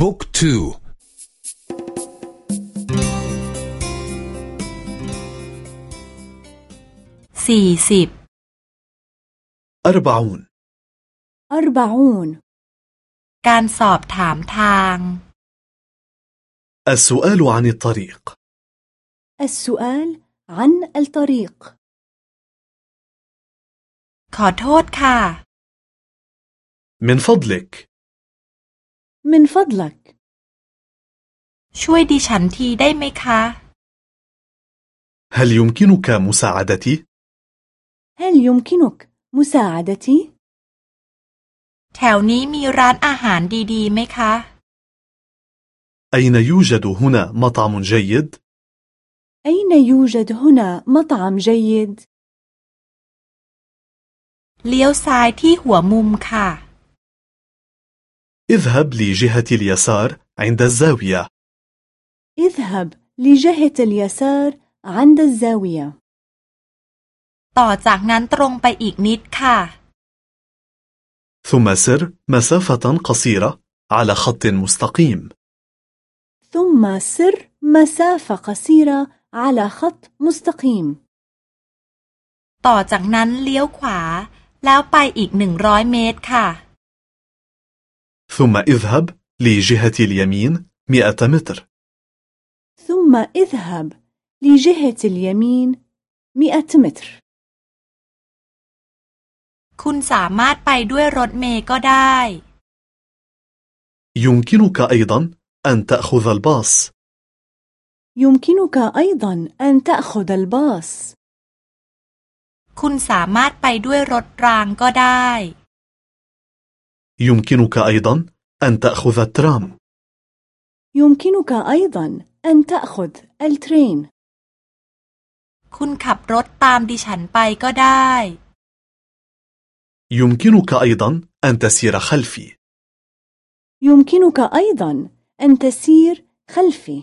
บุ๊กทูสี่สิบ أربعون أربعون การสอบถามทาง السؤال عن الطريق السؤال عن الطريق ขอโทษค่ะ من فضلك من فضلك ช่วยดิฉันทีได้ไหมคะ هل يمكنك مساعدتي؟ هل يمكنك مساعدتي؟ แถวนี้มีร้านอาหารดีๆไหมคะ أين يوجد هنا مطعم جيد؟ أين يوجد هنا مطعم جيد؟ เลี้ยวซ้ายที่หัวมุมค่ะ اذهب لجهة اليسار عند الزاوية اذهب لجهة اليسار عند الزاوية ต่อจากนั้นตรงไปอีกนิดค่ะ ثم سر مسافة قصيرة على خط مستقيم ثم سر مسافة قصيرة على خط مستقيم ต่อจากนั้นเลี้ยวขวา แล้วไปอีกหนึ่งร้อยเมตรค่ะ ثم اذهب لجهة اليمين مئة متر ثم اذهب لجهة اليمين مئة متر คุณสามารถไปด้วยรถเมล์ก็ได้ يمكنك أيضا أن تأخذ الباص يمكنك أيضا أن تأخذ الباص คุณสามารถไปด้วยรถรางก็ได้ يمكنك أيضا أن تأخذ الترام يمكنك أيضا أن تأخذ الترين คุณขับรถตามดิฉันไปก็ได้ يمكنك أيضا أن تسير خلفي يمكنك أيضا أن تسير خلفي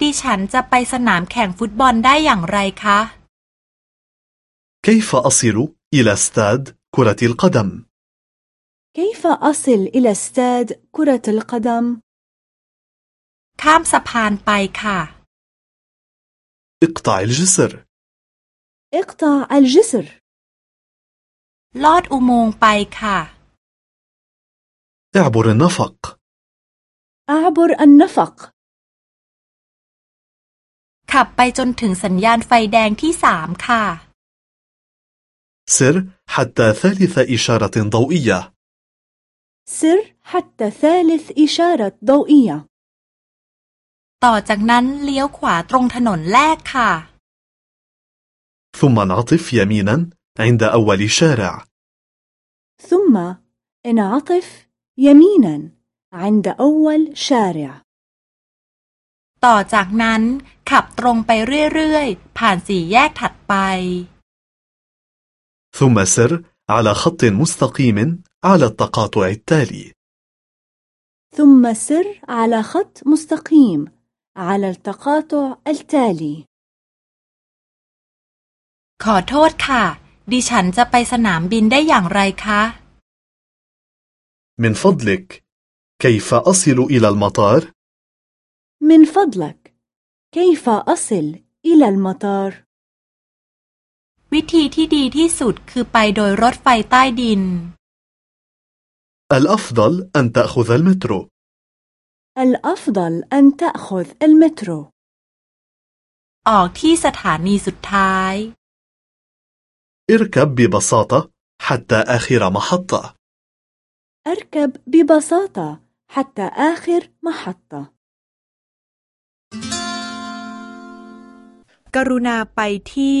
ดิฉันจะไปสนามแข่งฟุตบอลได้อย่างไรคะ كيف أصل إلى استاد كرة القدم؟ كيف أصل إلى استاد كرة القدم؟ ข้ามสะพานไปค่ะ اقطع الجسر اقطع الجسر ลอดอุโมงค์ไปค่ะ اعبر النفق أعبر النفق ขับไปจนถึงสัญญาณไฟแดงที่สามค่ะ سر حتى ثالث إشارة ضوئية سر حتى ثالث إشارة ضوئية ต่อจากนั้นเลี้ยวขวาตรงถนนแรกค่ะ ثم انعطف يمينا عند أول شارع ثم انعطف يمينا عند أول شارع ต่อจากนั้นขับตรงไปเรื่อยๆ ผ่านสี่แยกถัดไป ثم سر على خط مستقيم على التقاطع التالي ثم سر على خط مستقيم على التقاطع التالي ขอโทษค่ะ ดิฉันจะไปสนามบินได้อย่างไรคะ من فضلك كيف أصل إلى المطار؟ من فضلك كيف أصل إلى المطار؟ วิธีที่ดีที่สุดคือไปโดยรถไฟใต้ดิน الأفضل أن تأخذ المترو الأفضل أن تأخذ المترو ออกที่สถานีสุดท้าย اركب ببساطة حتى آخر محطة أركب ببساطة حتى آخر محطة กรุณาไปที่